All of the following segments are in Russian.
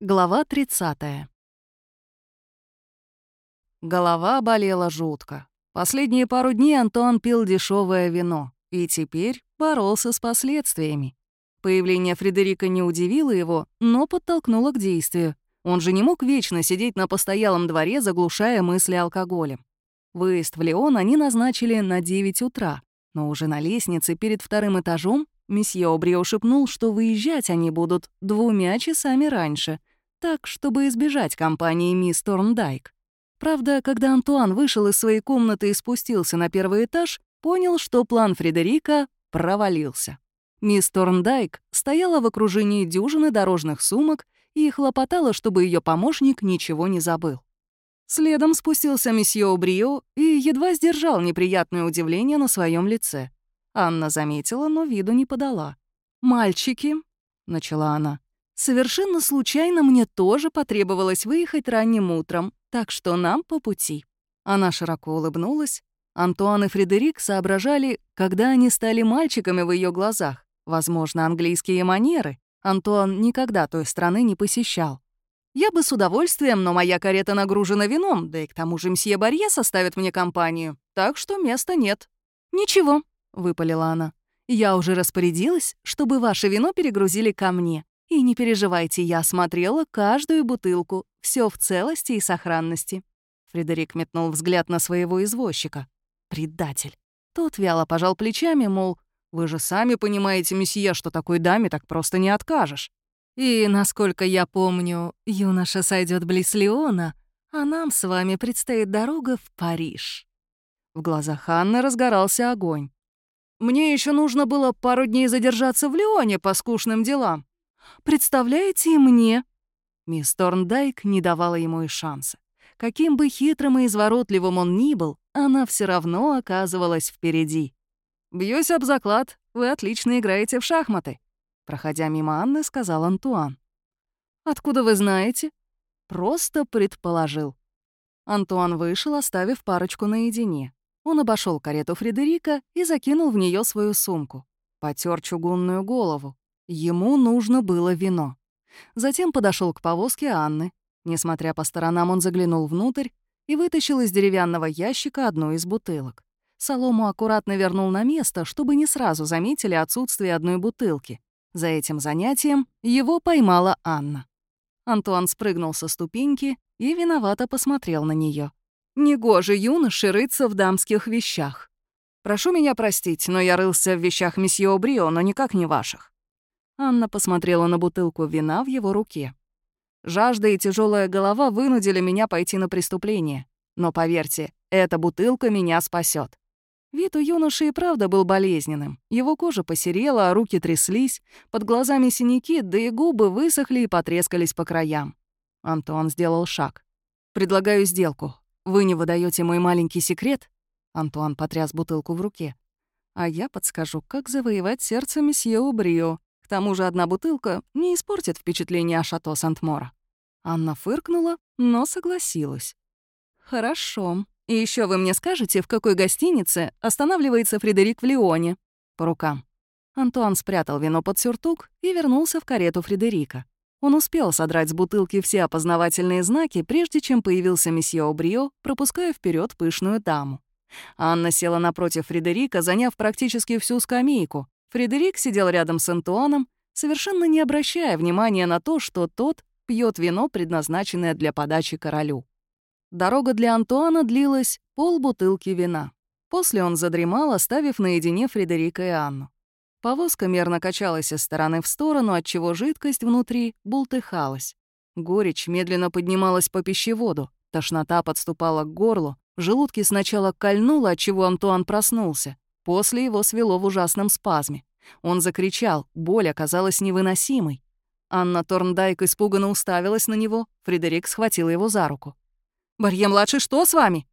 Глава 30. Голова болела жутко. Последние пару дней Антуан пил дешевое вино и теперь боролся с последствиями. Появление Фредерика не удивило его, но подтолкнуло к действию. Он же не мог вечно сидеть на постоялом дворе, заглушая мысли алкоголем. Выезд в Леон они назначили на 9 утра, но уже на лестнице перед вторым этажом месье Обрио шепнул, что выезжать они будут двумя часами раньше, так, чтобы избежать компании мисс Торндайк. Правда, когда Антуан вышел из своей комнаты и спустился на первый этаж, понял, что план Фредерика провалился. Мисс Торндайк стояла в окружении дюжины дорожных сумок и хлопотала, чтобы ее помощник ничего не забыл. Следом спустился месье Обрио и едва сдержал неприятное удивление на своем лице. Анна заметила, но виду не подала. «Мальчики», — начала она, Совершенно случайно мне тоже потребовалось выехать ранним утром, так что нам по пути». Она широко улыбнулась. Антуан и Фредерик соображали, когда они стали мальчиками в ее глазах. Возможно, английские манеры. Антуан никогда той страны не посещал. «Я бы с удовольствием, но моя карета нагружена вином, да и к тому же мсье Барье составит мне компанию, так что места нет». «Ничего», — выпалила она. «Я уже распорядилась, чтобы ваше вино перегрузили ко мне. И не переживайте, я смотрела каждую бутылку, все в целости и сохранности. Фредерик метнул взгляд на своего извозчика. Предатель. Тот вяло пожал плечами, мол, вы же сами понимаете, месье, что такой даме так просто не откажешь. И, насколько я помню, юноша сойдет близ Леона, а нам с вами предстоит дорога в Париж. В глазах Анны разгорался огонь. Мне еще нужно было пару дней задержаться в Леоне по скучным делам. Представляете, и мне...» Мисс Торндайк не давала ему и шанса. Каким бы хитрым и изворотливым он ни был, она все равно оказывалась впереди. «Бьюсь об заклад, вы отлично играете в шахматы», проходя мимо Анны, сказал Антуан. «Откуда вы знаете?» «Просто предположил». Антуан вышел, оставив парочку наедине. Он обошел карету Фредерика и закинул в нее свою сумку. Потер чугунную голову. Ему нужно было вино. Затем подошел к повозке Анны. Несмотря по сторонам, он заглянул внутрь и вытащил из деревянного ящика одну из бутылок. Солому аккуратно вернул на место, чтобы не сразу заметили отсутствие одной бутылки. За этим занятием его поймала Анна. Антуан спрыгнул со ступеньки и виновато посмотрел на нее. «Негоже юноше рыться в дамских вещах. Прошу меня простить, но я рылся в вещах месье Обрио, но никак не ваших. Анна посмотрела на бутылку вина в его руке. Жажда и тяжелая голова вынудили меня пойти на преступление. Но поверьте, эта бутылка меня спасет. Вид у юноши и правда был болезненным. Его кожа посерела, а руки тряслись, под глазами синяки, да и губы высохли и потрескались по краям. Антуан сделал шаг. «Предлагаю сделку. Вы не выдаете мой маленький секрет?» Антуан потряс бутылку в руке. «А я подскажу, как завоевать сердце месье Убрио. К тому же одна бутылка не испортит впечатление о шато Сент-Мора. Анна фыркнула, но согласилась. «Хорошо. И еще вы мне скажете, в какой гостинице останавливается Фредерик в Лионе?» По рукам. Антуан спрятал вино под сюртук и вернулся в карету Фредерика. Он успел содрать с бутылки все опознавательные знаки, прежде чем появился месье Обрио, пропуская вперед пышную даму. Анна села напротив Фредерика, заняв практически всю скамейку, Фредерик сидел рядом с Антуаном, совершенно не обращая внимания на то, что тот пьет вино, предназначенное для подачи королю. Дорога для Антуана длилась полбутылки вина. После он задремал, оставив наедине Фредерика и Анну. Повозка мерно качалась из стороны в сторону, отчего жидкость внутри бултыхалась. Горечь медленно поднималась по пищеводу, тошнота подступала к горлу, в желудке сначала кольнуло, отчего Антуан проснулся, После его свело в ужасном спазме. Он закричал, боль оказалась невыносимой. Анна Торндайк испуганно уставилась на него, Фредерик схватил его за руку. «Барье-младший, что с вами?»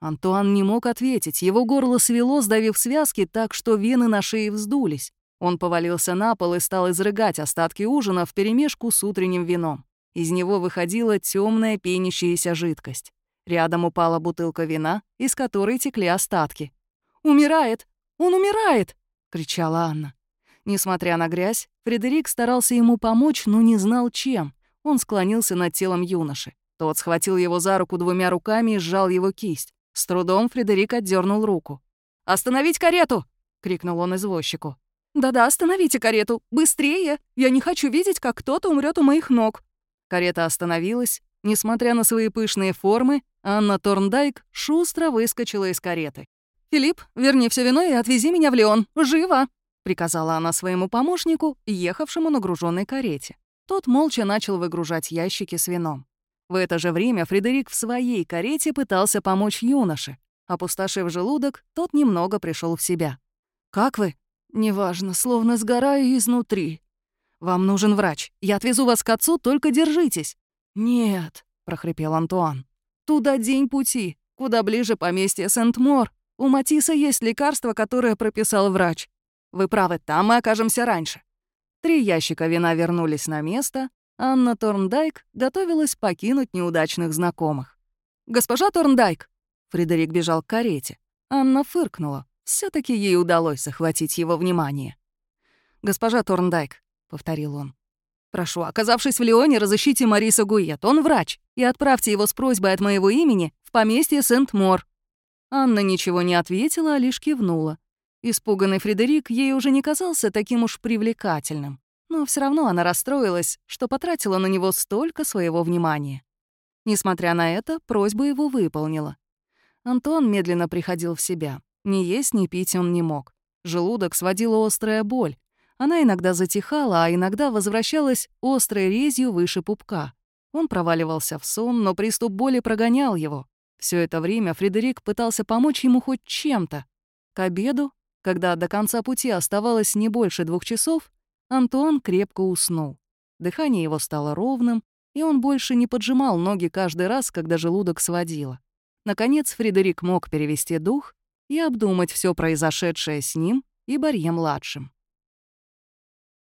Антуан не мог ответить, его горло свело, сдавив связки так, что вены на шее вздулись. Он повалился на пол и стал изрыгать остатки ужина вперемешку с утренним вином. Из него выходила темная пенящаяся жидкость. Рядом упала бутылка вина, из которой текли остатки. «Умирает! Он умирает!» — кричала Анна. Несмотря на грязь, Фредерик старался ему помочь, но не знал, чем. Он склонился над телом юноши. Тот схватил его за руку двумя руками и сжал его кисть. С трудом Фредерик отдернул руку. «Остановить карету!» — крикнул он извозчику. «Да-да, остановите карету! Быстрее! Я не хочу видеть, как кто-то умрет у моих ног!» Карета остановилась. Несмотря на свои пышные формы, Анна Торндайк шустро выскочила из кареты. «Филипп, верни все вино и отвези меня в Леон! Живо!» — приказала она своему помощнику, ехавшему на груженной карете. Тот молча начал выгружать ящики с вином. В это же время Фредерик в своей карете пытался помочь юноше. Опустошив желудок, тот немного пришел в себя. «Как вы?» «Неважно, словно сгораю изнутри. Вам нужен врач. Я отвезу вас к отцу, только держитесь». «Нет», — прохрипел Антуан. «Туда день пути, куда ближе поместье Сент-Мор. У Матиса есть лекарство, которое прописал врач. Вы правы, там мы окажемся раньше». Три ящика вина вернулись на место. Анна Торндайк готовилась покинуть неудачных знакомых. «Госпожа Торндайк!» Фредерик бежал к карете. Анна фыркнула все таки ей удалось захватить его внимание. «Госпожа Торндайк», — повторил он, — «прошу, оказавшись в Лионе, разыщите Мариса Гует, он врач, и отправьте его с просьбой от моего имени в поместье Сент-Мор». Анна ничего не ответила, а лишь кивнула. Испуганный Фредерик ей уже не казался таким уж привлекательным, но все равно она расстроилась, что потратила на него столько своего внимания. Несмотря на это, просьбу его выполнила. Антон медленно приходил в себя. Ни есть, ни пить он не мог. Желудок сводила острая боль. Она иногда затихала, а иногда возвращалась острой резью выше пупка. Он проваливался в сон, но приступ боли прогонял его. Все это время Фредерик пытался помочь ему хоть чем-то. К обеду, когда до конца пути оставалось не больше двух часов, Антуан крепко уснул. Дыхание его стало ровным, и он больше не поджимал ноги каждый раз, когда желудок сводило. Наконец Фредерик мог перевести дух и обдумать все произошедшее с ним и Барье-младшим.